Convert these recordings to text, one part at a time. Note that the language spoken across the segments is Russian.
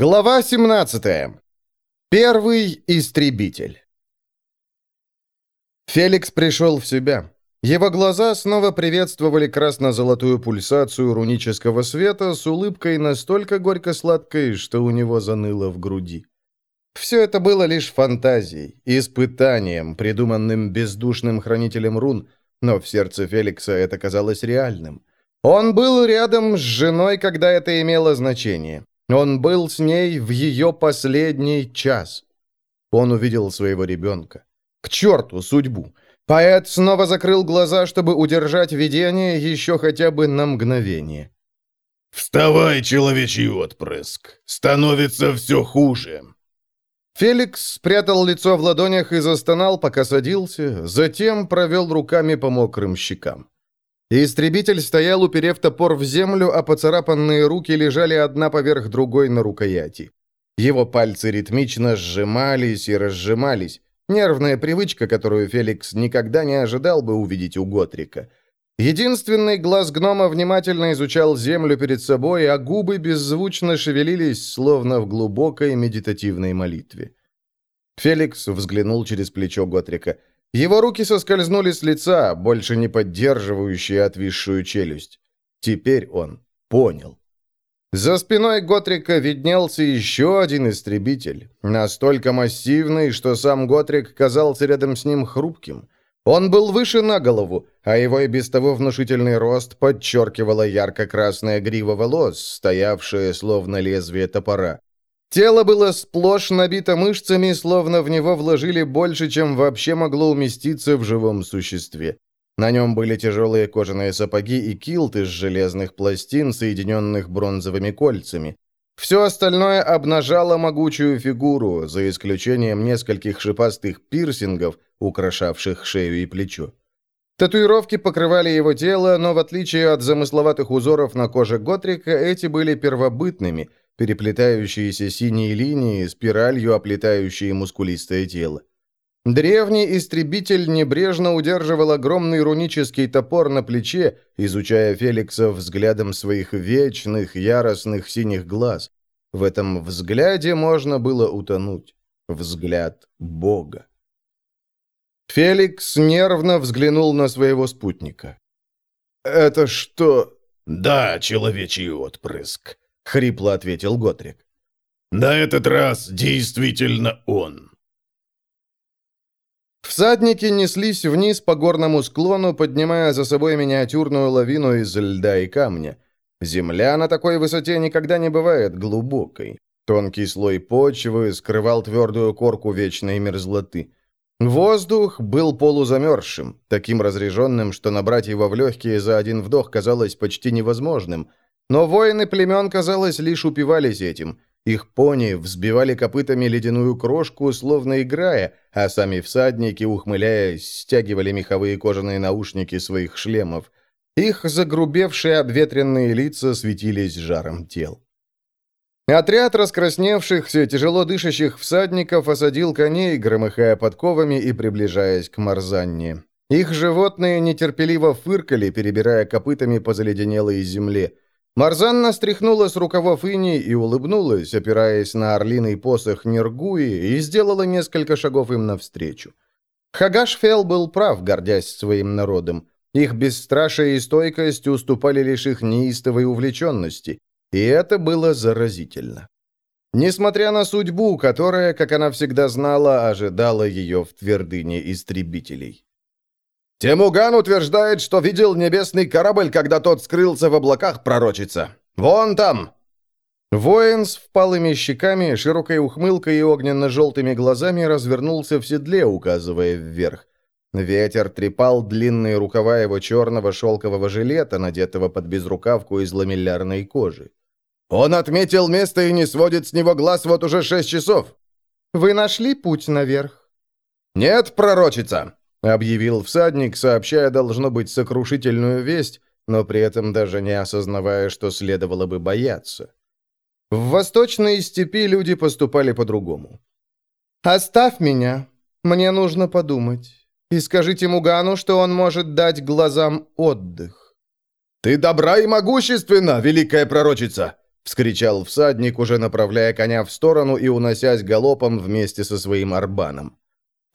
Глава 17. Первый истребитель. Феликс пришел в себя. Его глаза снова приветствовали красно-золотую пульсацию рунического света с улыбкой настолько горько-сладкой, что у него заныло в груди. Все это было лишь фантазией, испытанием, придуманным бездушным хранителем рун, но в сердце Феликса это казалось реальным. Он был рядом с женой, когда это имело значение. Он был с ней в ее последний час. Он увидел своего ребенка. К черту судьбу! Поэт снова закрыл глаза, чтобы удержать видение еще хотя бы на мгновение. «Вставай, человечий отпрыск! Становится все хуже!» Феликс спрятал лицо в ладонях и застонал, пока садился, затем провел руками по мокрым щекам. Истребитель стоял, уперев топор в землю, а поцарапанные руки лежали одна поверх другой на рукояти. Его пальцы ритмично сжимались и разжимались. Нервная привычка, которую Феликс никогда не ожидал бы увидеть у Готрика. Единственный глаз гнома внимательно изучал землю перед собой, а губы беззвучно шевелились, словно в глубокой медитативной молитве. Феликс взглянул через плечо Готрика. Его руки соскользнули с лица, больше не поддерживающие отвисшую челюсть. Теперь он понял. За спиной Готрика виднелся еще один истребитель, настолько массивный, что сам Готрик казался рядом с ним хрупким. Он был выше на голову, а его и без того внушительный рост подчеркивала ярко-красная грива волос, стоявшая словно лезвие топора. Тело было сплошь набито мышцами, словно в него вложили больше, чем вообще могло уместиться в живом существе. На нем были тяжелые кожаные сапоги и килт из железных пластин, соединенных бронзовыми кольцами. Все остальное обнажало могучую фигуру, за исключением нескольких шипастых пирсингов, украшавших шею и плечо. Татуировки покрывали его тело, но в отличие от замысловатых узоров на коже Готрика, эти были первобытными – переплетающиеся синие линии, спиралью оплетающие мускулистое тело. Древний истребитель небрежно удерживал огромный рунический топор на плече, изучая Феликса взглядом своих вечных, яростных синих глаз. В этом взгляде можно было утонуть. Взгляд Бога. Феликс нервно взглянул на своего спутника. «Это что?» «Да, человечий отпрыск», — хрипло ответил Готрик. «На этот раз действительно он». Всадники неслись вниз по горному склону, поднимая за собой миниатюрную лавину из льда и камня. Земля на такой высоте никогда не бывает глубокой. Тонкий слой почвы скрывал твердую корку вечной мерзлоты. Воздух был полузамерзшим, таким разреженным, что набрать его в легкие за один вдох казалось почти невозможным, но воины племен, казалось, лишь упивались этим. Их пони взбивали копытами ледяную крошку, словно играя, а сами всадники, ухмыляясь, стягивали меховые кожаные наушники своих шлемов. Их загрубевшие обветренные лица светились жаром тел. Отряд раскрасневшихся, тяжело дышащих всадников осадил коней, громыхая подковами и приближаясь к Марзанне. Их животные нетерпеливо фыркали, перебирая копытами по заледенелой земле. Марзанна стряхнула с рукавов иней и улыбнулась, опираясь на орлиный посох Нергуи, и сделала несколько шагов им навстречу. Хагашфел был прав, гордясь своим народом. Их бесстрашие и стойкость уступали лишь их неистовой увлеченности, и это было заразительно. Несмотря на судьбу, которая, как она всегда знала, ожидала ее в твердыне истребителей. Темуган утверждает, что видел небесный корабль, когда тот скрылся в облаках, пророчица. Вон там!» Воин с впалыми щеками, широкой ухмылкой и огненно-желтыми глазами развернулся в седле, указывая вверх. Ветер трепал длинные рукава его черного шелкового жилета, надетого под безрукавку из ламеллярной кожи. «Он отметил место и не сводит с него глаз вот уже шесть часов!» «Вы нашли путь наверх?» «Нет, пророчица!» — объявил всадник, сообщая, должно быть, сокрушительную весть, но при этом даже не осознавая, что следовало бы бояться. В восточной степи люди поступали по-другому. «Оставь меня. Мне нужно подумать. И скажите Мугану, что он может дать глазам отдых». «Ты добра и могущественна, великая пророчица! — вскричал всадник, уже направляя коня в сторону и уносясь галопом вместе со своим арбаном.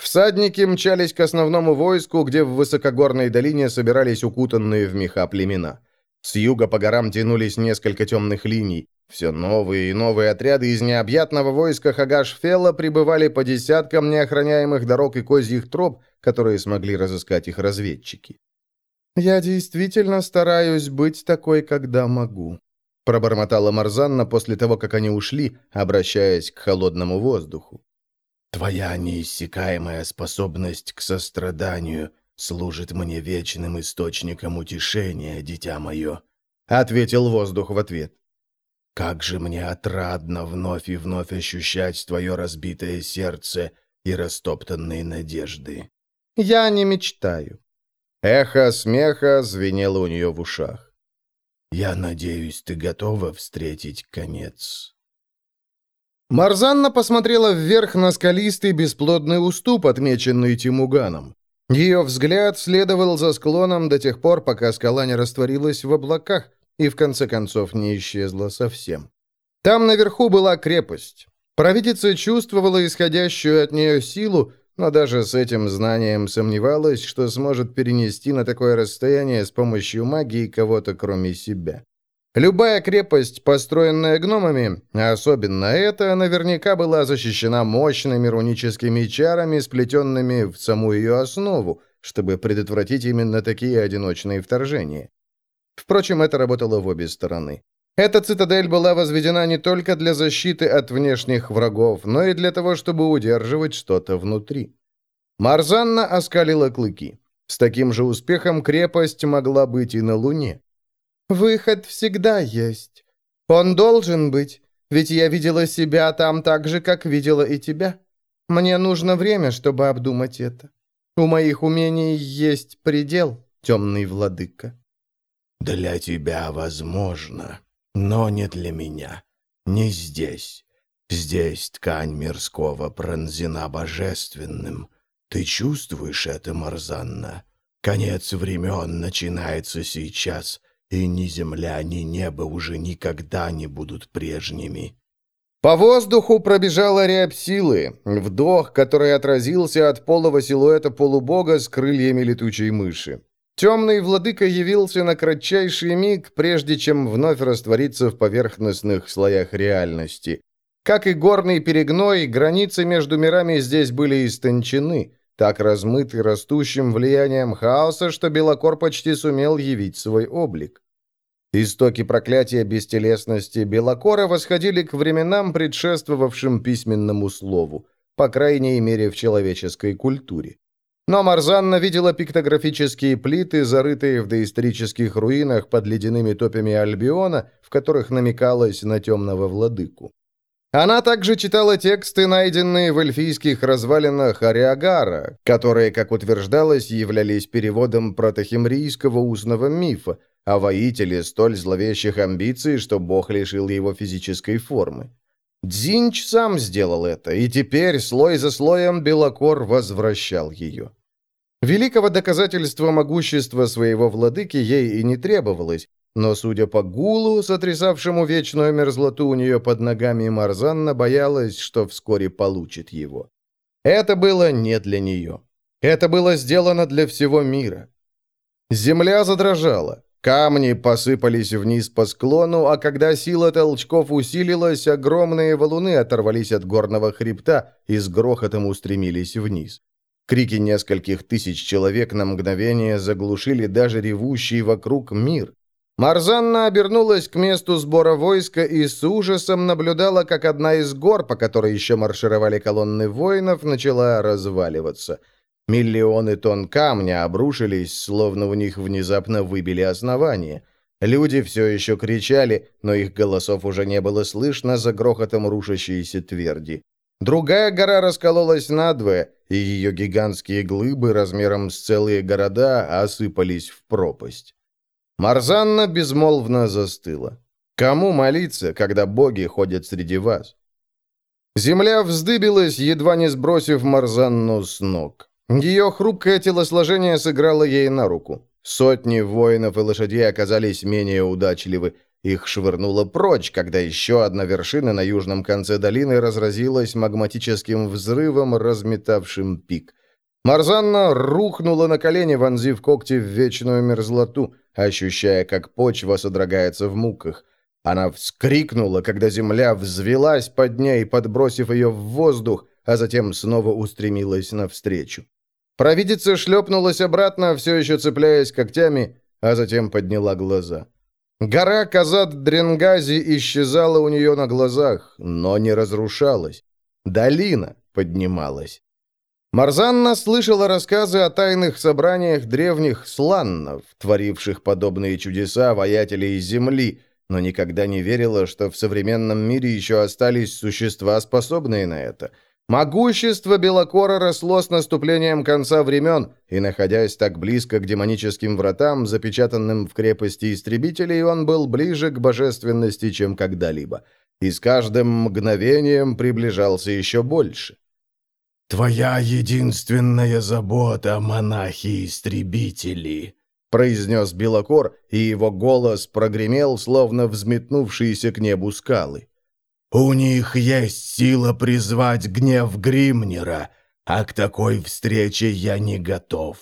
Всадники мчались к основному войску, где в высокогорной долине собирались укутанные в меха племена. С юга по горам тянулись несколько темных линий. Все новые и новые отряды из необъятного войска Хагаш-Фелла прибывали по десяткам неохраняемых дорог и козьих троп, которые смогли разыскать их разведчики. «Я действительно стараюсь быть такой, когда могу», — пробормотала Марзанна после того, как они ушли, обращаясь к холодному воздуху. «Твоя неиссякаемая способность к состраданию служит мне вечным источником утешения, дитя мое», — ответил воздух в ответ. «Как же мне отрадно вновь и вновь ощущать твое разбитое сердце и растоптанные надежды». «Я не мечтаю». Эхо смеха звенело у нее в ушах. «Я надеюсь, ты готова встретить конец». Марзанна посмотрела вверх на скалистый бесплодный уступ, отмеченный Тимуганом. Ее взгляд следовал за склоном до тех пор, пока скала не растворилась в облаках и в конце концов не исчезла совсем. Там наверху была крепость. Провидица чувствовала исходящую от нее силу, но даже с этим знанием сомневалась, что сможет перенести на такое расстояние с помощью магии кого-то кроме себя. Любая крепость, построенная гномами, особенно эта, наверняка была защищена мощными руническими чарами, сплетенными в саму ее основу, чтобы предотвратить именно такие одиночные вторжения. Впрочем, это работало в обе стороны. Эта цитадель была возведена не только для защиты от внешних врагов, но и для того, чтобы удерживать что-то внутри. Марзанна оскалила клыки. С таким же успехом крепость могла быть и на Луне. Выход всегда есть. Он должен быть, ведь я видела себя там так же, как видела и тебя. Мне нужно время, чтобы обдумать это. У моих умений есть предел, темный владыка. Для тебя возможно, но не для меня. Не здесь. Здесь ткань мирского пронзена божественным. Ты чувствуешь это, Марзанна? Конец времен начинается сейчас — и ни земля, ни небо уже никогда не будут прежними. По воздуху пробежала рябь силы, вдох, который отразился от полого силуэта полубога с крыльями летучей мыши. Темный владыка явился на кратчайший миг, прежде чем вновь раствориться в поверхностных слоях реальности. Как и горный перегной, границы между мирами здесь были истончены, так размыты растущим влиянием хаоса, что Белокор почти сумел явить свой облик. Истоки проклятия бестелесности Белокора восходили к временам, предшествовавшим письменному слову, по крайней мере в человеческой культуре. Но Марзанна видела пиктографические плиты, зарытые в доисторических руинах под ледяными топями Альбиона, в которых намекалось на темного владыку. Она также читала тексты, найденные в эльфийских развалинах Ариагара, которые, как утверждалось, являлись переводом протохимрийского устного мифа, о воителе столь зловещих амбиций, что бог лишил его физической формы. Дзинч сам сделал это, и теперь слой за слоем Белокор возвращал ее. Великого доказательства могущества своего владыки ей и не требовалось, но, судя по гулу, сотрясавшему вечную мерзлоту у нее под ногами, Марзанна боялась, что вскоре получит его. Это было не для нее. Это было сделано для всего мира. Земля задрожала. Камни посыпались вниз по склону, а когда сила толчков усилилась, огромные валуны оторвались от горного хребта и с грохотом устремились вниз. Крики нескольких тысяч человек на мгновение заглушили даже ревущий вокруг мир. Марзанна обернулась к месту сбора войска и с ужасом наблюдала, как одна из гор, по которой еще маршировали колонны воинов, начала разваливаться – Миллионы тонн камня обрушились, словно у них внезапно выбили основание. Люди все еще кричали, но их голосов уже не было слышно за грохотом рушащейся тверди. Другая гора раскололась надвое, и ее гигантские глыбы размером с целые города осыпались в пропасть. Марзанна безмолвно застыла. Кому молиться, когда боги ходят среди вас? Земля вздыбилась, едва не сбросив Марзанну с ног. Ее хрупкое телосложение сыграло ей на руку. Сотни воинов и лошадей оказались менее удачливы. Их швырнуло прочь, когда еще одна вершина на южном конце долины разразилась магматическим взрывом, разметавшим пик. Марзанна рухнула на колени, вонзив когти в вечную мерзлоту, ощущая, как почва содрогается в муках. Она вскрикнула, когда земля взвелась под ней, подбросив ее в воздух, а затем снова устремилась навстречу. Провидица шлепнулась обратно, все еще цепляясь когтями, а затем подняла глаза. Гора Казат-Дренгази исчезала у нее на глазах, но не разрушалась. Долина поднималась. Марзанна слышала рассказы о тайных собраниях древних сланнов, творивших подобные чудеса воятелей Земли, но никогда не верила, что в современном мире еще остались существа, способные на это. Могущество Белокора росло с наступлением конца времен, и, находясь так близко к демоническим вратам, запечатанным в крепости истребителей, он был ближе к божественности, чем когда-либо. И с каждым мгновением приближался еще больше. «Твоя единственная забота, монахи-истребители», — произнес Белокор, и его голос прогремел, словно взметнувшиеся к небу скалы. «У них есть сила призвать гнев Гримнера, а к такой встрече я не готов».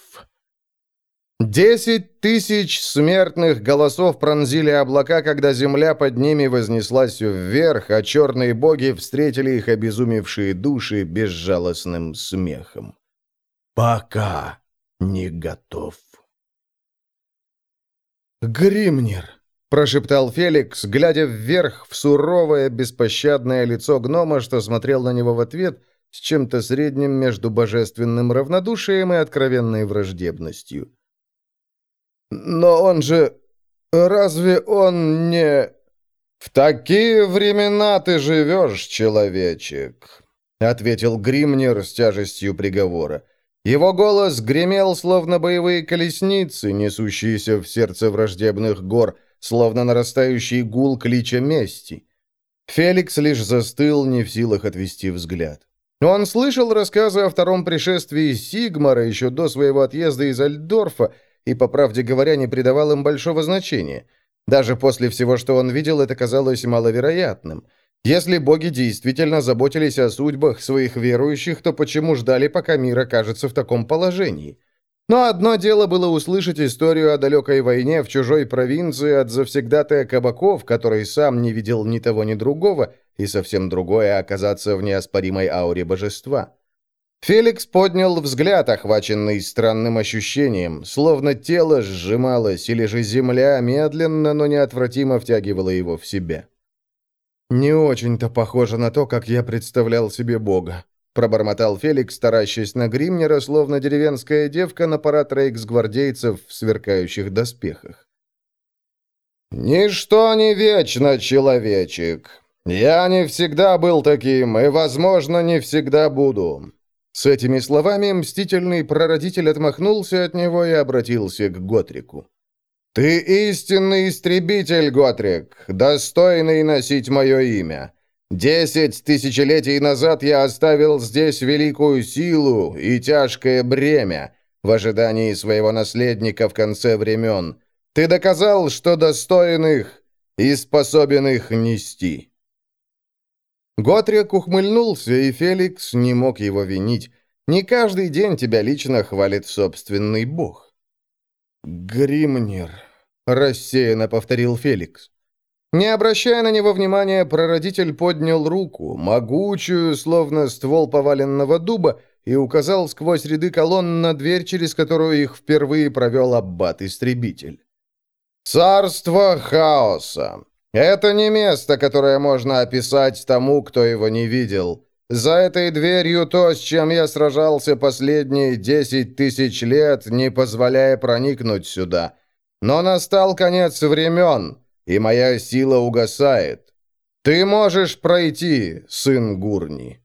Десять тысяч смертных голосов пронзили облака, когда земля под ними вознеслась вверх, а черные боги встретили их обезумевшие души безжалостным смехом. «Пока не готов». «Гримнер», — прошептал Феликс, глядя вверх в суровое, беспощадное лицо гнома, что смотрел на него в ответ с чем-то средним между божественным равнодушием и откровенной враждебностью. Но он же... Разве он не... В такие времена ты живешь, человечек, ответил Гримнер с тяжестью приговора. Его голос гремел, словно боевые колесницы, несущиеся в сердце враждебных гор, словно нарастающий гул клича мести. Феликс лишь застыл, не в силах отвести взгляд. Он слышал рассказы о втором пришествии Сигмара еще до своего отъезда из Альдорфа, и, по правде говоря, не придавал им большого значения. Даже после всего, что он видел, это казалось маловероятным. Если боги действительно заботились о судьбах своих верующих, то почему ждали, пока мир окажется в таком положении? Но одно дело было услышать историю о далекой войне в чужой провинции от завсегдатая кабаков, который сам не видел ни того, ни другого, и совсем другое оказаться в неоспоримой ауре божества. Феликс поднял взгляд, охваченный странным ощущением, словно тело сжималось, или же земля медленно, но неотвратимо втягивала его в себя. «Не очень-то похоже на то, как я представлял себе Бога», пробормотал Феликс, таращась на Гримнера, словно деревенская девка на парад рейкс-гвардейцев в сверкающих доспехах. «Ничто не вечно, человечек. Я не всегда был таким, и, возможно, не всегда буду. С этими словами мстительный прародитель отмахнулся от него и обратился к Готрику. «Ты истинный истребитель, Готрик, достойный носить мое имя. Десять тысячелетий назад я оставил здесь великую силу и тяжкое бремя в ожидании своего наследника в конце времен. Ты доказал, что достоин их и способен их нести». Готрик ухмыльнулся, и Феликс не мог его винить. Не каждый день тебя лично хвалит собственный бог. «Гримнер», — рассеянно повторил Феликс. Не обращая на него внимания, прародитель поднял руку, могучую, словно ствол поваленного дуба, и указал сквозь ряды колонн на дверь, через которую их впервые провел аббат-истребитель. «Царство хаоса! Это не место, которое можно описать тому, кто его не видел. За этой дверью то, с чем я сражался последние десять тысяч лет, не позволяя проникнуть сюда. Но настал конец времен, и моя сила угасает. Ты можешь пройти, сын Гурни».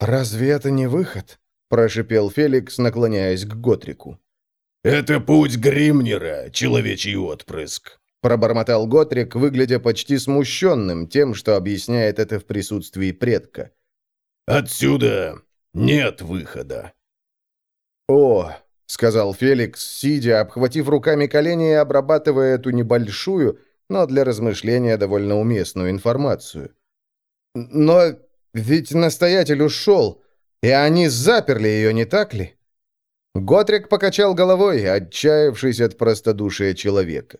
«Разве это не выход?» – прошипел Феликс, наклоняясь к Готрику. «Это путь Гримнера, человечий отпрыск», Пробормотал Готрик, выглядя почти смущенным тем, что объясняет это в присутствии предка. «Отсюда нет выхода». «О», — сказал Феликс, сидя, обхватив руками колени и обрабатывая эту небольшую, но для размышления довольно уместную информацию. «Но ведь настоятель ушел, и они заперли ее, не так ли?» Готрик покачал головой, отчаявшись от простодушия человека.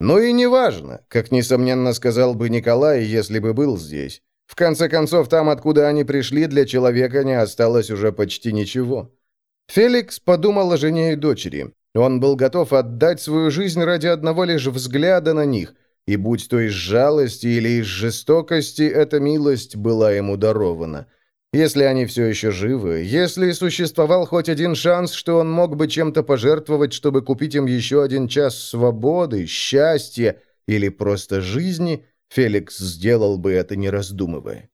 «Ну и неважно, как, несомненно, сказал бы Николай, если бы был здесь. В конце концов, там, откуда они пришли, для человека не осталось уже почти ничего». Феликс подумал о жене и дочери. Он был готов отдать свою жизнь ради одного лишь взгляда на них, и будь то из жалости или из жестокости, эта милость была ему дарована. Если они все еще живы, если существовал хоть один шанс, что он мог бы чем-то пожертвовать, чтобы купить им еще один час свободы, счастья или просто жизни, Феликс сделал бы это, не раздумывая.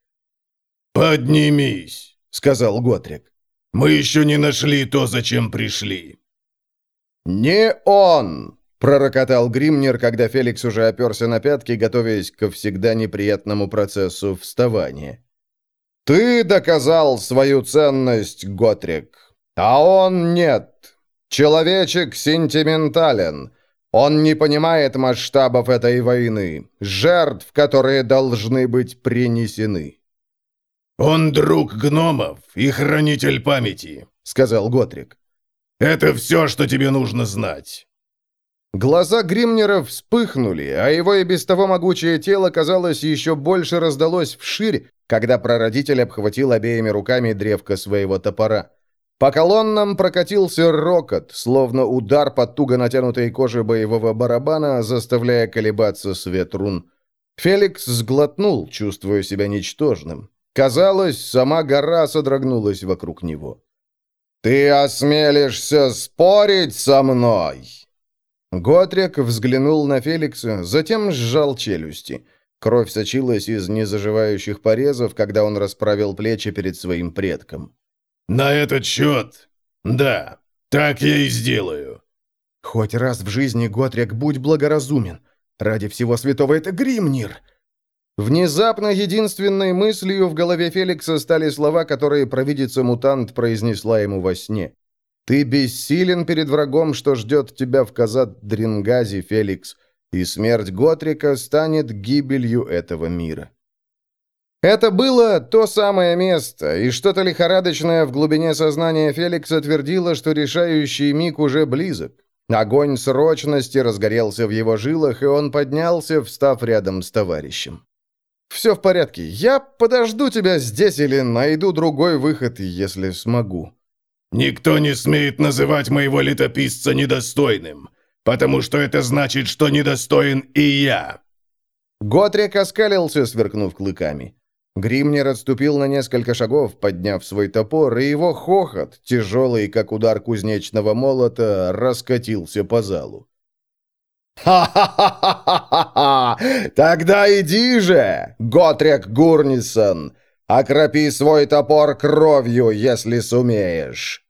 «Поднимись», — сказал Готрик. «Мы еще не нашли то, зачем пришли». «Не он!» — пророкотал Гримнер, когда Феликс уже оперся на пятки, готовясь ко всегда неприятному процессу вставания. «Ты доказал свою ценность, Готрик, а он нет. Человечек сентиментален. Он не понимает масштабов этой войны, жертв, которые должны быть принесены». «Он друг гномов и хранитель памяти», — сказал Готрик. Это все, что тебе нужно знать». Глаза Гримнера вспыхнули, а его и без того могучее тело, казалось, еще больше раздалось вширь, когда прародитель обхватил обеими руками древко своего топора. По колоннам прокатился рокот, словно удар по туго натянутой коже боевого барабана, заставляя колебаться свет рун. Феликс сглотнул, чувствуя себя ничтожным. Казалось, сама гора содрогнулась вокруг него. «Ты осмелишься спорить со мной?» Готрик взглянул на Феликса, затем сжал челюсти. Кровь сочилась из незаживающих порезов, когда он расправил плечи перед своим предком. «На этот счет? Да, так я и сделаю». «Хоть раз в жизни, Готрик, будь благоразумен. Ради всего святого это Гримнир!» Внезапно единственной мыслью в голове Феликса стали слова, которые провидица-мутант произнесла ему во сне. «Ты бессилен перед врагом, что ждет тебя в Казат-Дрингазе, Феликс, и смерть Готрика станет гибелью этого мира». Это было то самое место, и что-то лихорадочное в глубине сознания Феликса твердило, что решающий миг уже близок. Огонь срочности разгорелся в его жилах, и он поднялся, встав рядом с товарищем. «Все в порядке. Я подожду тебя здесь или найду другой выход, если смогу». «Никто не смеет называть моего летописца недостойным, потому что это значит, что недостоин и я». Готрик оскалился, сверкнув клыками. Гримнер отступил на несколько шагов, подняв свой топор, и его хохот, тяжелый, как удар кузнечного молота, раскатился по залу. «Ха-ха-ха-ха-ха! Тогда иди же, Готрек Гурнисон! Окропи свой топор кровью, если сумеешь!»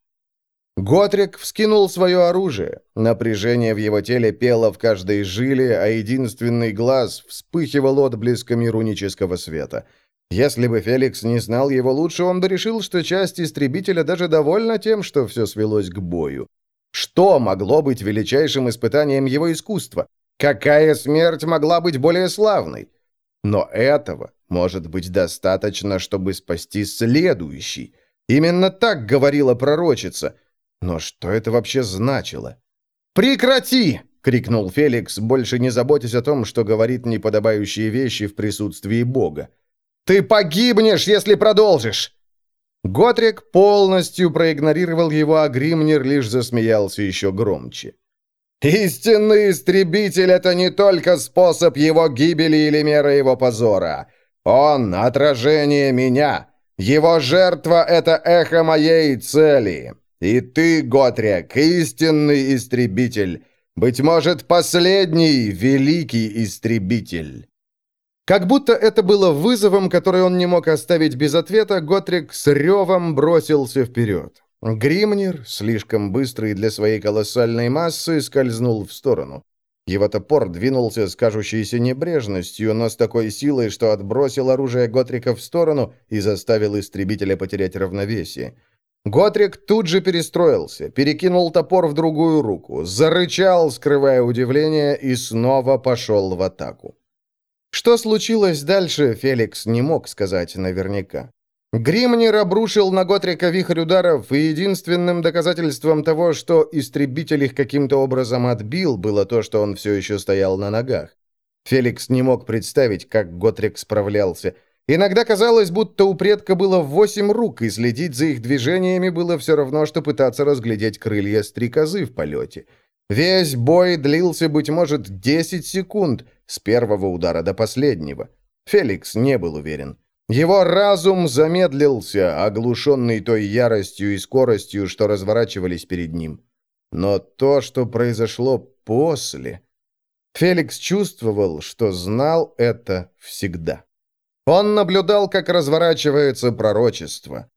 Готрик вскинул свое оружие. Напряжение в его теле пело в каждой жиле, а единственный глаз вспыхивал отблесками рунического света. Если бы Феликс не знал его лучше, он бы решил, что часть истребителя даже довольна тем, что все свелось к бою. Что могло быть величайшим испытанием его искусства? Какая смерть могла быть более славной? Но этого может быть достаточно, чтобы спасти следующий. Именно так говорила пророчица. Но что это вообще значило? «Прекрати!» — крикнул Феликс, больше не заботясь о том, что говорит неподобающие вещи в присутствии Бога. «Ты погибнешь, если продолжишь!» Готрик полностью проигнорировал его, а Гримнер лишь засмеялся еще громче. «Истинный истребитель — это не только способ его гибели или мера его позора. Он — отражение меня. Его жертва — это эхо моей цели. И ты, Готрик, истинный истребитель. Быть может, последний великий истребитель». Как будто это было вызовом, который он не мог оставить без ответа, Готрик с ревом бросился вперед. Гримнер, слишком быстрый для своей колоссальной массы, скользнул в сторону. Его топор двинулся с кажущейся небрежностью, но с такой силой, что отбросил оружие Готрика в сторону и заставил истребителя потерять равновесие. Готрик тут же перестроился, перекинул топор в другую руку, зарычал, скрывая удивление, и снова пошел в атаку. Что случилось дальше, Феликс не мог сказать наверняка. Гримнер обрушил на Готрика вихрь ударов, и единственным доказательством того, что истребитель их каким-то образом отбил, было то, что он все еще стоял на ногах. Феликс не мог представить, как Готрик справлялся. Иногда казалось, будто у предка было восемь рук, и следить за их движениями было все равно, что пытаться разглядеть крылья стрекозы в полете. Весь бой длился, быть может, 10 секунд, с первого удара до последнего. Феликс не был уверен. Его разум замедлился, оглушенный той яростью и скоростью, что разворачивались перед ним. Но то, что произошло после... Феликс чувствовал, что знал это всегда. Он наблюдал, как разворачивается пророчество.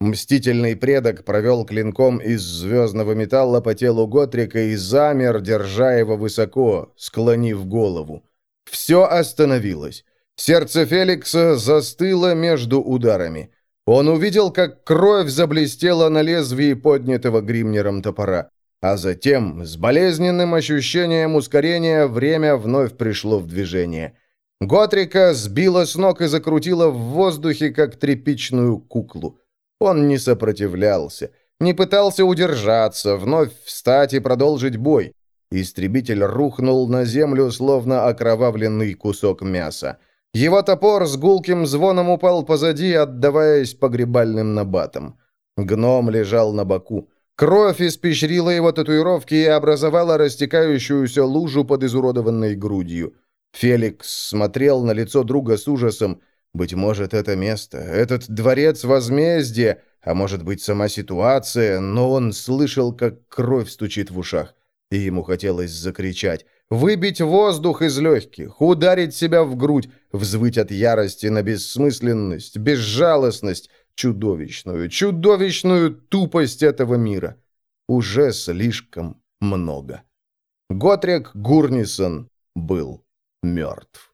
Мстительный предок провел клинком из звездного металла по телу Готрика и замер, держа его высоко, склонив голову. Все остановилось. Сердце Феликса застыло между ударами. Он увидел, как кровь заблестела на лезвии поднятого гримнером топора. А затем, с болезненным ощущением ускорения, время вновь пришло в движение. Готрика сбила с ног и закрутила в воздухе, как тряпичную куклу. Он не сопротивлялся, не пытался удержаться, вновь встать и продолжить бой. Истребитель рухнул на землю, словно окровавленный кусок мяса. Его топор с гулким звоном упал позади, отдаваясь погребальным набатам. Гном лежал на боку. Кровь испещрила его татуировки и образовала растекающуюся лужу под изуродованной грудью. Феликс смотрел на лицо друга с ужасом. Быть может, это место, этот дворец возмездия, а может быть, сама ситуация, но он слышал, как кровь стучит в ушах, и ему хотелось закричать, выбить воздух из легких, ударить себя в грудь, взвыть от ярости на бессмысленность, безжалостность, чудовищную, чудовищную тупость этого мира. Уже слишком много. Готрик Гурнисон был мертв.